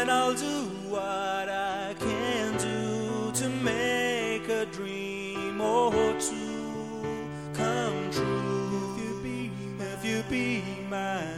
and I'll do what I can do to make a dream or two come true. If you be, if you be mine.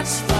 much fun.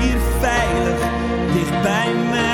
hier veilig, dicht bij mij.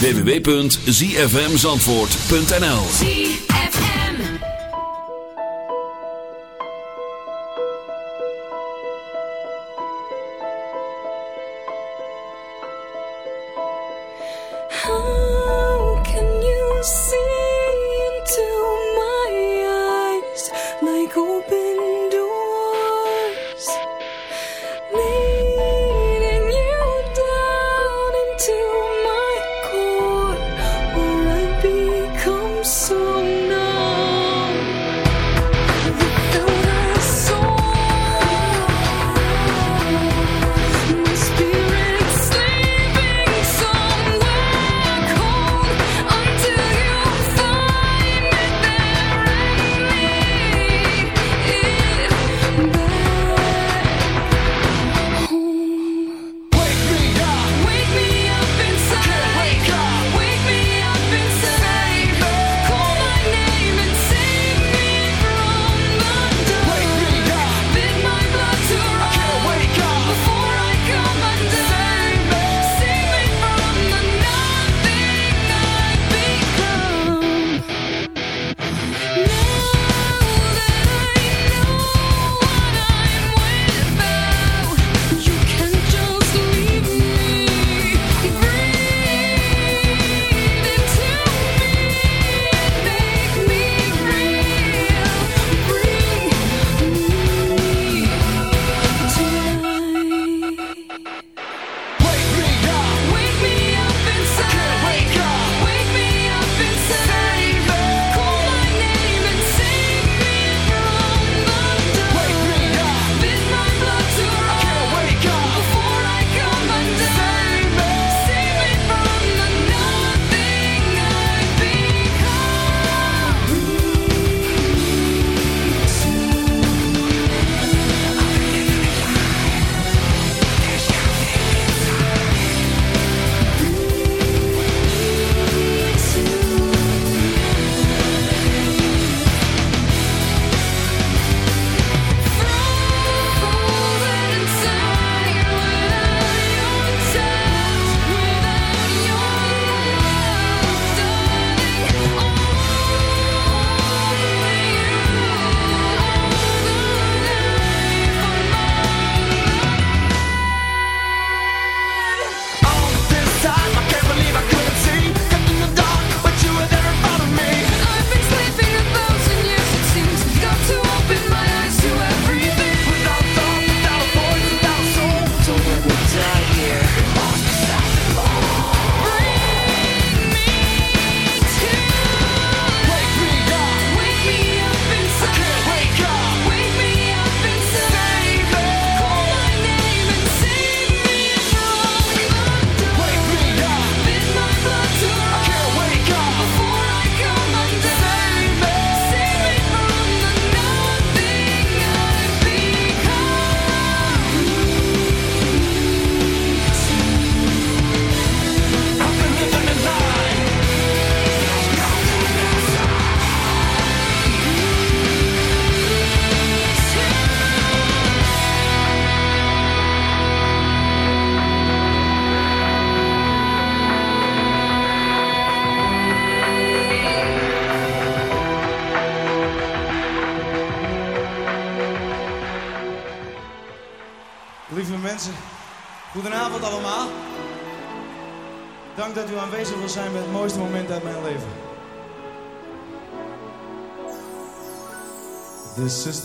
www.zfmzandvoort.nl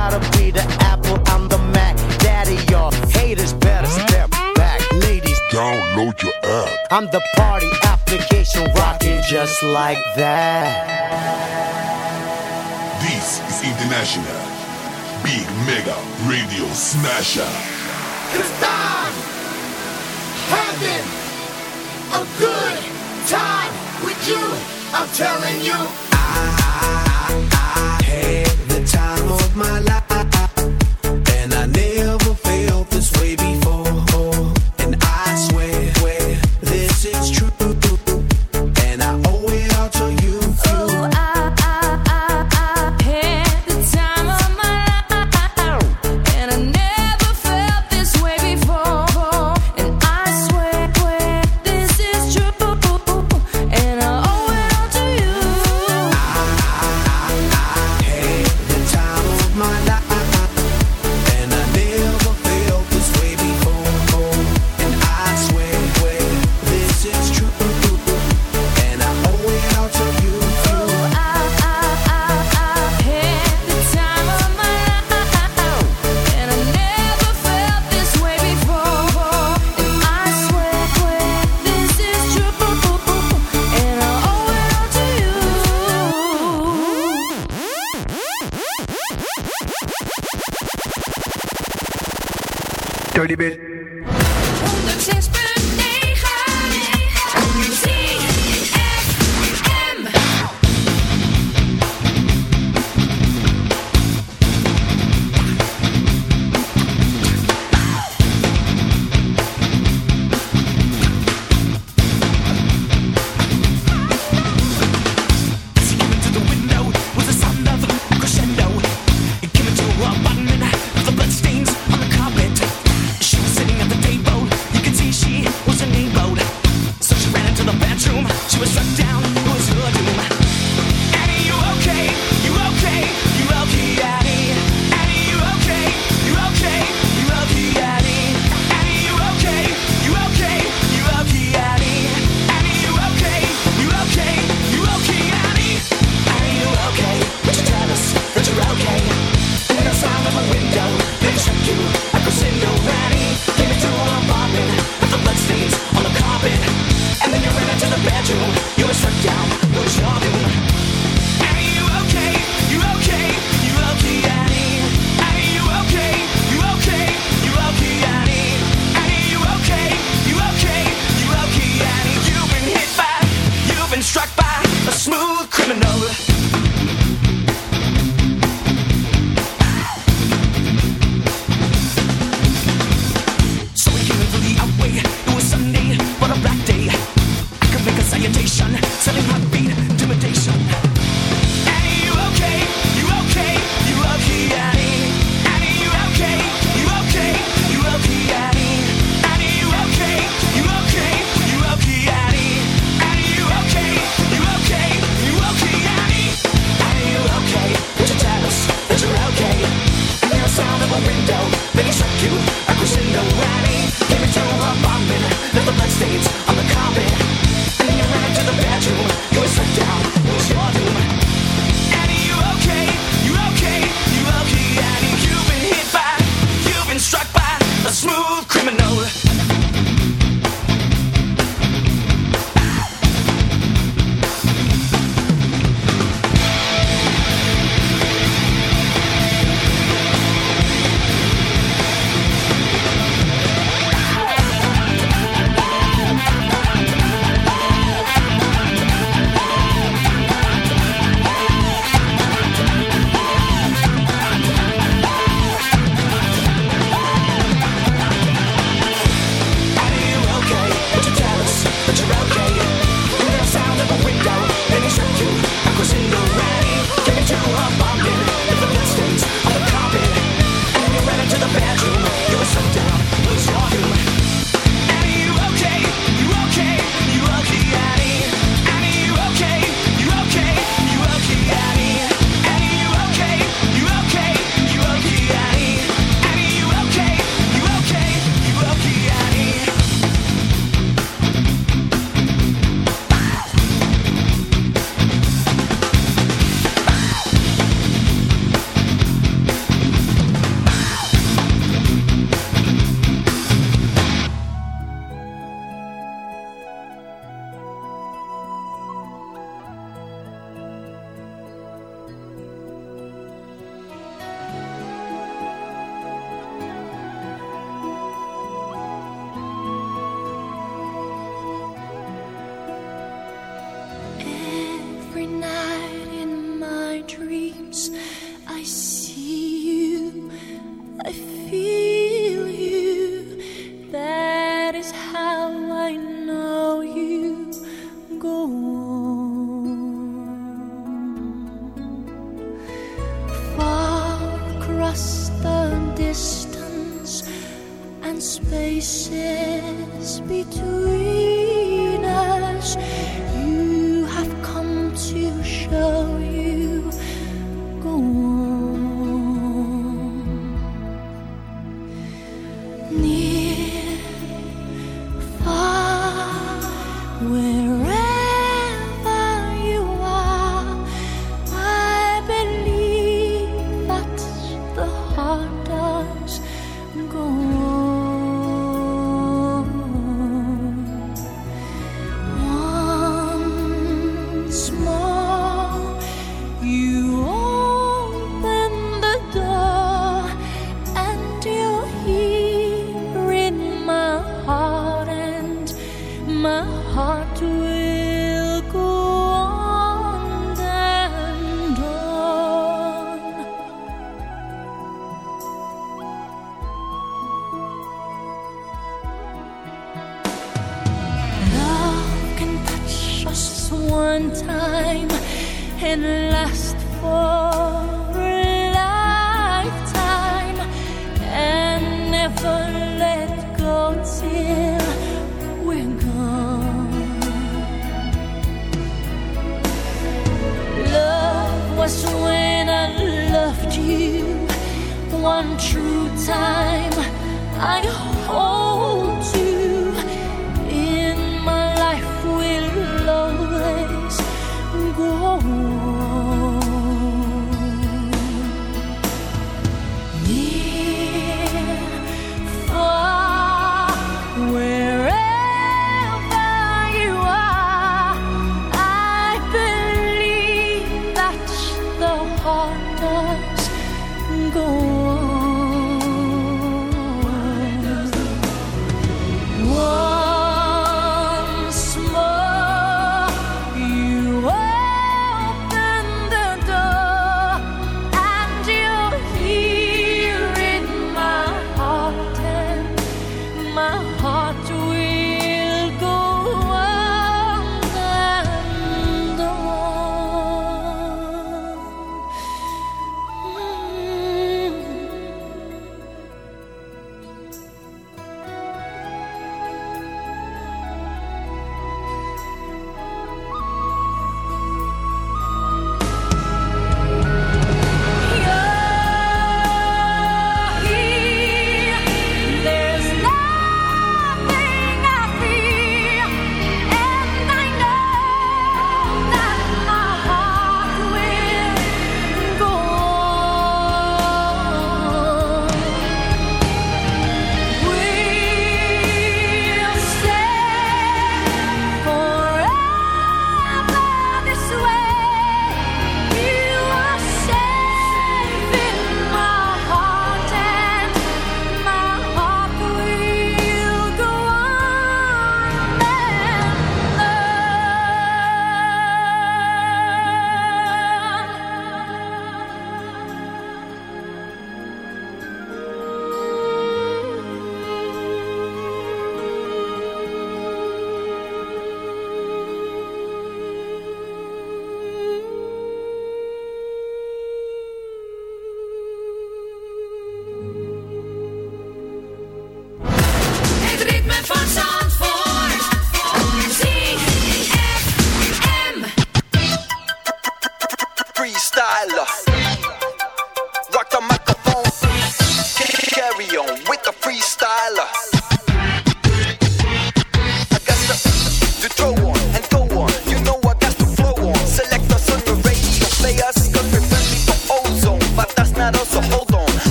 gotta be the Apple, I'm the Mac. Daddy, y'all haters better step back. Ladies, download your app. I'm the party application rocking just like that. This is International Big Mega Radio Smasher. Cause I'm having a good time with you. I'm telling you. I, I, I, I hate time of my life.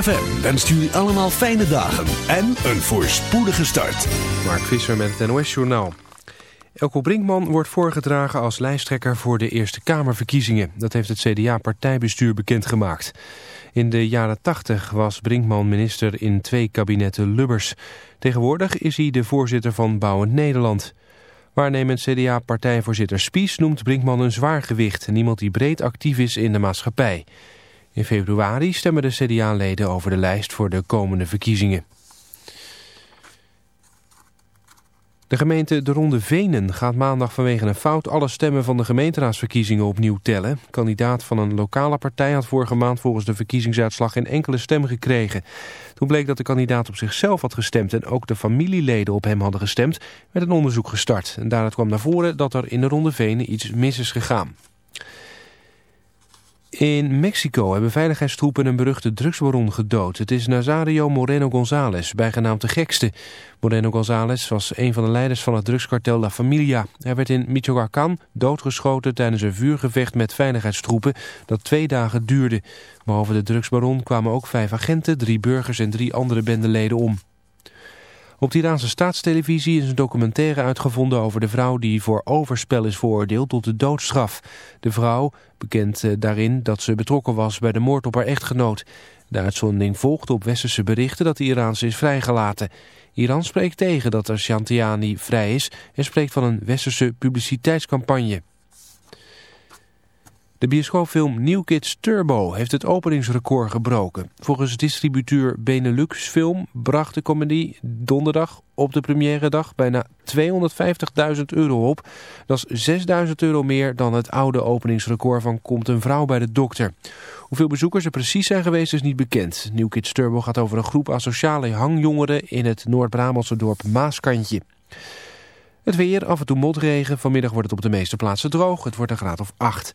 ZFM wenst jullie allemaal fijne dagen en een voorspoedige start. Mark Visser met het NOS Journaal. Elko Brinkman wordt voorgedragen als lijsttrekker voor de Eerste Kamerverkiezingen. Dat heeft het CDA-partijbestuur bekendgemaakt. In de jaren 80 was Brinkman minister in twee kabinetten Lubbers. Tegenwoordig is hij de voorzitter van Bouwend Nederland. Waarnemend CDA-partijvoorzitter Spies noemt Brinkman een zwaar gewicht... en iemand die breed actief is in de maatschappij. In februari stemmen de CDA-leden over de lijst voor de komende verkiezingen. De gemeente De Ronde Venen gaat maandag vanwege een fout alle stemmen van de gemeenteraadsverkiezingen opnieuw tellen. Kandidaat van een lokale partij had vorige maand volgens de verkiezingsuitslag geen enkele stem gekregen. Toen bleek dat de kandidaat op zichzelf had gestemd en ook de familieleden op hem hadden gestemd, werd een onderzoek gestart. En daaruit kwam naar voren dat er in De Ronde Venen iets mis is gegaan. In Mexico hebben veiligheidstroepen een beruchte drugsbaron gedood. Het is Nazario Moreno González, bijgenaamd de gekste. Moreno González was een van de leiders van het drugskartel La Familia. Hij werd in Michoacán doodgeschoten tijdens een vuurgevecht met veiligheidstroepen dat twee dagen duurde. Behalve de drugsbaron kwamen ook vijf agenten, drie burgers en drie andere bendeleden om. Op de Iraanse staatstelevisie is een documentaire uitgevonden over de vrouw die voor overspel is veroordeeld tot de doodstraf. De vrouw bekent eh, daarin dat ze betrokken was bij de moord op haar echtgenoot. De uitzondering volgt op westerse berichten dat de Iraanse is vrijgelaten. Iran spreekt tegen dat Shantiani vrij is en spreekt van een westerse publiciteitscampagne. De bioscoopfilm New Kids Turbo heeft het openingsrecord gebroken. Volgens distributeur Benelux Film bracht de comedy donderdag op de première dag bijna 250.000 euro op. Dat is 6.000 euro meer dan het oude openingsrecord van Komt een vrouw bij de dokter. Hoeveel bezoekers er precies zijn geweest is niet bekend. New Kids Turbo gaat over een groep asociale hangjongeren in het Noord-Brabantse dorp Maaskantje. Het weer, af en toe motregen. Vanmiddag wordt het op de meeste plaatsen droog. Het wordt een graad of 8.